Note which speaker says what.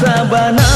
Speaker 1: sabana.